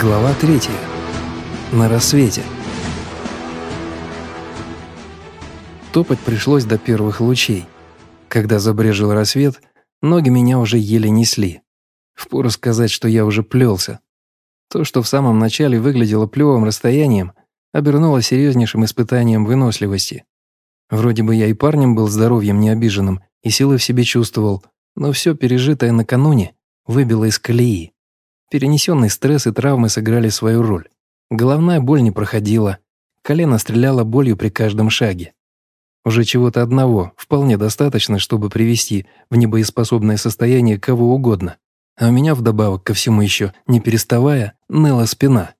Глава третья. На рассвете. Топать пришлось до первых лучей. Когда забрежил рассвет, ноги меня уже еле несли. Впору сказать, что я уже плелся. То, что в самом начале выглядело плевым расстоянием, обернулось серьезнейшим испытанием выносливости. Вроде бы я и парнем был здоровьем необиженным, и силы в себе чувствовал, но все пережитое накануне выбило из колеи. Перенесенный стресс и травмы сыграли свою роль. Головная боль не проходила, колено стреляло болью при каждом шаге. Уже чего-то одного вполне достаточно, чтобы привести в небоеспособное состояние кого угодно. А у меня вдобавок ко всему еще, не переставая, ныла спина.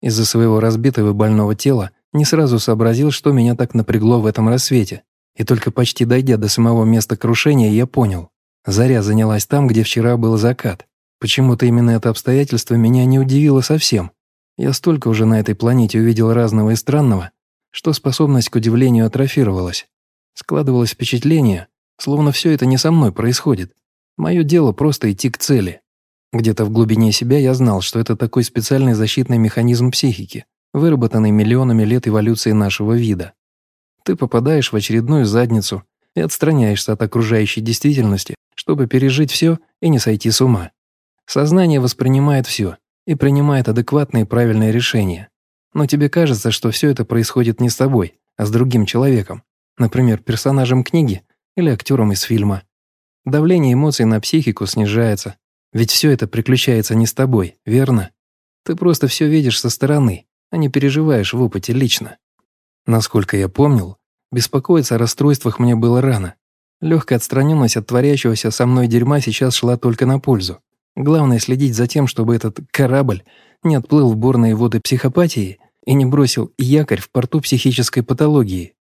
Из-за своего разбитого больного тела не сразу сообразил, что меня так напрягло в этом рассвете. И только почти дойдя до самого места крушения, я понял. Заря занялась там, где вчера был закат. Почему-то именно это обстоятельство меня не удивило совсем. Я столько уже на этой планете увидел разного и странного, что способность к удивлению атрофировалась. Складывалось впечатление, словно все это не со мной происходит. Мое дело просто идти к цели. Где-то в глубине себя я знал, что это такой специальный защитный механизм психики, выработанный миллионами лет эволюции нашего вида. Ты попадаешь в очередную задницу и отстраняешься от окружающей действительности, чтобы пережить все и не сойти с ума. Сознание воспринимает все и принимает адекватные и правильные решения. Но тебе кажется, что все это происходит не с тобой, а с другим человеком, например, персонажем книги или актером из фильма. Давление эмоций на психику снижается, ведь все это приключается не с тобой, верно? Ты просто все видишь со стороны, а не переживаешь в опыте лично. Насколько я помнил, беспокоиться о расстройствах мне было рано. Легкая отстраненность от творящегося со мной дерьма сейчас шла только на пользу. Главное следить за тем, чтобы этот корабль не отплыл в бурные воды психопатии и не бросил якорь в порту психической патологии.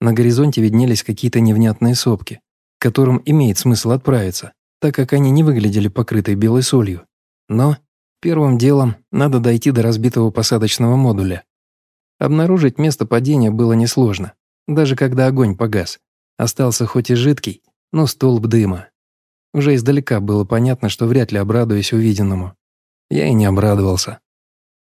На горизонте виднелись какие-то невнятные сопки, к которым имеет смысл отправиться, так как они не выглядели покрытой белой солью. Но первым делом надо дойти до разбитого посадочного модуля. Обнаружить место падения было несложно, даже когда огонь погас. Остался хоть и жидкий, но столб дыма. Уже издалека было понятно, что вряд ли обрадуюсь увиденному. Я и не обрадовался.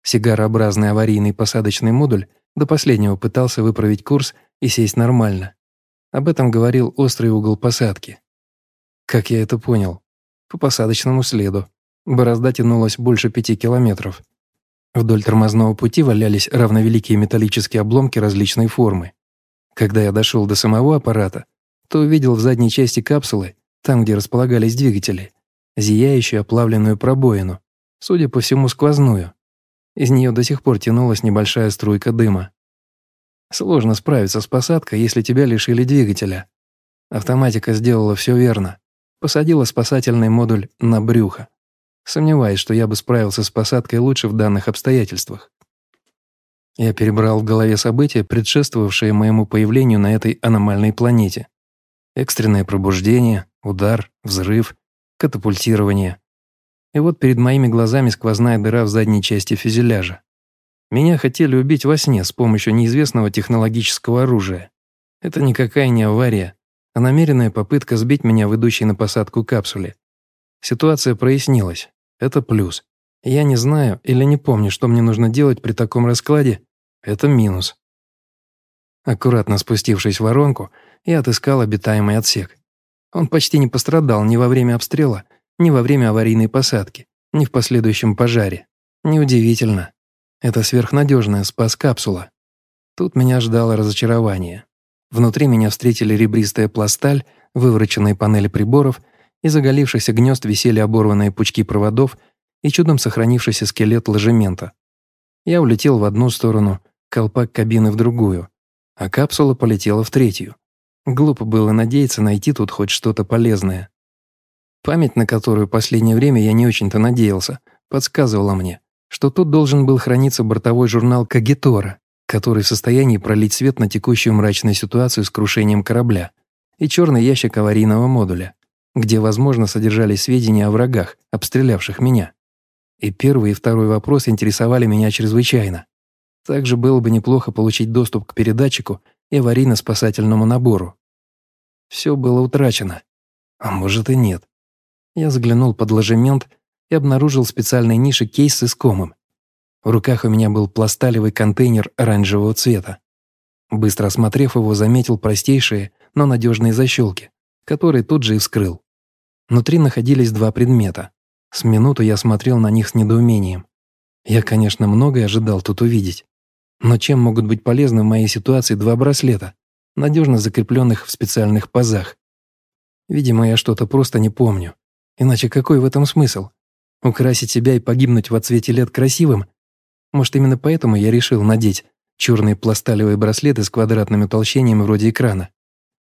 Сигарообразный аварийный посадочный модуль до последнего пытался выправить курс и сесть нормально. Об этом говорил острый угол посадки. Как я это понял? По посадочному следу. Борозда тянулась больше пяти километров. Вдоль тормозного пути валялись равновеликие металлические обломки различной формы. Когда я дошел до самого аппарата, то увидел в задней части капсулы там, где располагались двигатели, зияющую оплавленную пробоину, судя по всему, сквозную. Из нее до сих пор тянулась небольшая струйка дыма. Сложно справиться с посадкой, если тебя лишили двигателя. Автоматика сделала все верно. Посадила спасательный модуль на брюхо. Сомневаюсь, что я бы справился с посадкой лучше в данных обстоятельствах. Я перебрал в голове события, предшествовавшие моему появлению на этой аномальной планете. Экстренное пробуждение, удар, взрыв, катапультирование. И вот перед моими глазами сквозная дыра в задней части фюзеляжа. Меня хотели убить во сне с помощью неизвестного технологического оружия. Это никакая не авария, а намеренная попытка сбить меня в идущей на посадку капсуле. Ситуация прояснилась. Это плюс. Я не знаю или не помню, что мне нужно делать при таком раскладе. Это минус. Аккуратно спустившись в воронку, и отыскал обитаемый отсек. Он почти не пострадал ни во время обстрела, ни во время аварийной посадки, ни в последующем пожаре. Неудивительно. Это сверхнадежная спас-капсула. Тут меня ждало разочарование. Внутри меня встретили ребристая пласталь, вывороченные панели приборов, из оголившихся гнезд висели оборванные пучки проводов и чудом сохранившийся скелет ложемента. Я улетел в одну сторону, колпак кабины в другую, а капсула полетела в третью. Глупо было надеяться найти тут хоть что-то полезное. Память, на которую последнее время я не очень-то надеялся, подсказывала мне, что тут должен был храниться бортовой журнал Кагитора, который в состоянии пролить свет на текущую мрачную ситуацию с крушением корабля, и черный ящик аварийного модуля, где, возможно, содержались сведения о врагах, обстрелявших меня. И первый и второй вопрос интересовали меня чрезвычайно. Также было бы неплохо получить доступ к передатчику и аварийно-спасательному набору. Все было утрачено. А может и нет. Я заглянул под ложемент и обнаружил в специальной нише кейс с искомым. В руках у меня был пласталевый контейнер оранжевого цвета. Быстро осмотрев его, заметил простейшие, но надежные защелки, которые тут же и вскрыл. Внутри находились два предмета. С минуту я смотрел на них с недоумением. Я, конечно, многое ожидал тут увидеть. Но чем могут быть полезны в моей ситуации два браслета, надежно закрепленных в специальных пазах? Видимо, я что-то просто не помню. Иначе какой в этом смысл? Украсить себя и погибнуть во цвете лет красивым? Может, именно поэтому я решил надеть черные пласталевые браслеты с квадратными утолщениями вроде экрана?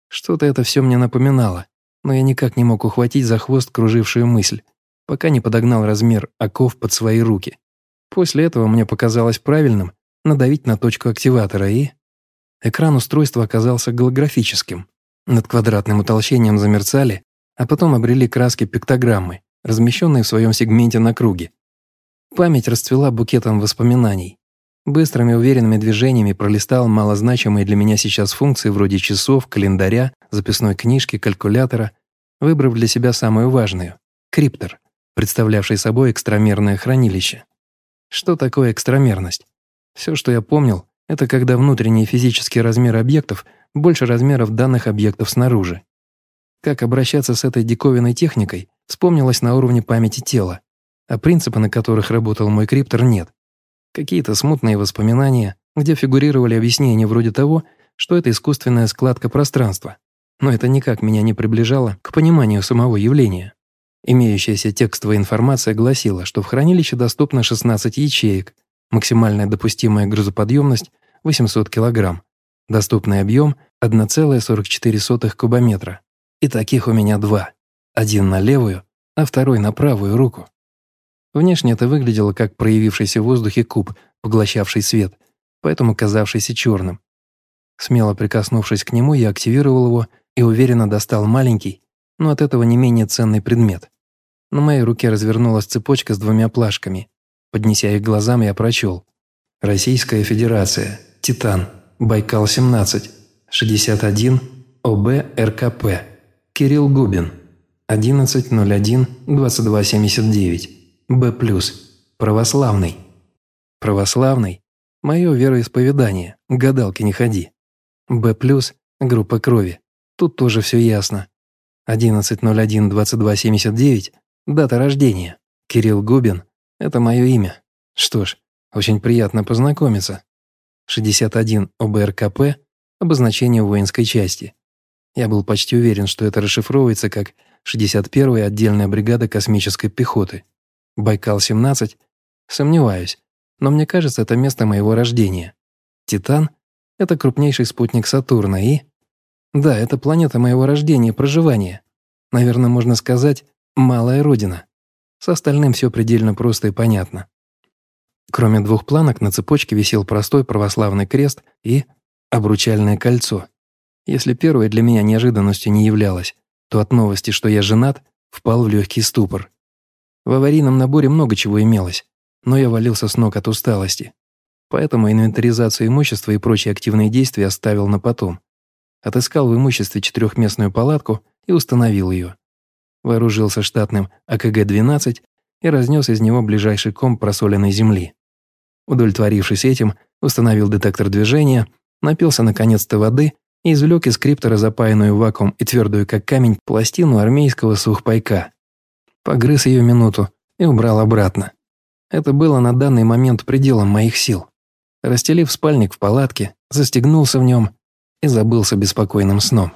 Что-то это все мне напоминало, но я никак не мог ухватить за хвост кружившую мысль, пока не подогнал размер оков под свои руки. После этого мне показалось правильным надавить на точку активатора и... Экран устройства оказался голографическим. Над квадратным утолщением замерцали, а потом обрели краски пиктограммы, размещенные в своем сегменте на круге. Память расцвела букетом воспоминаний. Быстрыми уверенными движениями пролистал малозначимые для меня сейчас функции вроде часов, календаря, записной книжки, калькулятора, выбрав для себя самую важную — криптор, представлявший собой экстрамерное хранилище. Что такое экстрамерность? Все, что я помнил, это когда внутренний физический размер объектов больше размеров данных объектов снаружи. Как обращаться с этой диковинной техникой, вспомнилось на уровне памяти тела, а принципы, на которых работал мой криптор, нет. Какие-то смутные воспоминания, где фигурировали объяснения вроде того, что это искусственная складка пространства. Но это никак меня не приближало к пониманию самого явления. Имеющаяся текстовая информация гласила, что в хранилище доступно 16 ячеек, максимальная допустимая грузоподъемность 800 кг, доступный объем 1,44 кубометра. И таких у меня два. Один на левую, а второй на правую руку. Внешне это выглядело как проявившийся в воздухе куб, поглощавший свет, поэтому казавшийся черным. Смело прикоснувшись к нему, я активировал его и уверенно достал маленький, но от этого не менее ценный предмет. На моей руке развернулась цепочка с двумя плашками. Поднеся их глазам, я прочел. «Российская Федерация. Титан. Байкал-17. 61. ОБ РКП. Кирилл Губин. 11.01.2279. Б+. Православный». «Православный? Мое вероисповедание. Гадалки не ходи». Б+. Группа крови. Тут тоже все ясно. 11.01.2279 – дата рождения. Кирилл Губин – это мое имя. Что ж, очень приятно познакомиться. 61 ОБРКП – обозначение воинской части. Я был почти уверен, что это расшифровывается как 61-я отдельная бригада космической пехоты. Байкал-17 – сомневаюсь, но мне кажется, это место моего рождения. Титан – это крупнейший спутник Сатурна и да, это планета моего рождения и проживания. Наверное, можно сказать, малая родина. С остальным все предельно просто и понятно. Кроме двух планок на цепочке висел простой православный крест и обручальное кольцо. Если первое для меня неожиданностью не являлось, то от новости, что я женат, впал в легкий ступор. В аварийном наборе много чего имелось, но я валился с ног от усталости. Поэтому инвентаризацию имущества и прочие активные действия оставил на потом отыскал в имуществе четырехместную палатку и установил ее. Вооружился штатным АКГ-12 и разнес из него ближайший ком просоленной земли. Удовлетворившись этим, установил детектор движения, напился наконец-то воды и извлек из криптора запаянную вакуум и твердую как камень пластину армейского сухпайка. Погрыз ее минуту и убрал обратно. Это было на данный момент пределом моих сил. Расстелив спальник в палатке, застегнулся в нем и забылся беспокойным сном.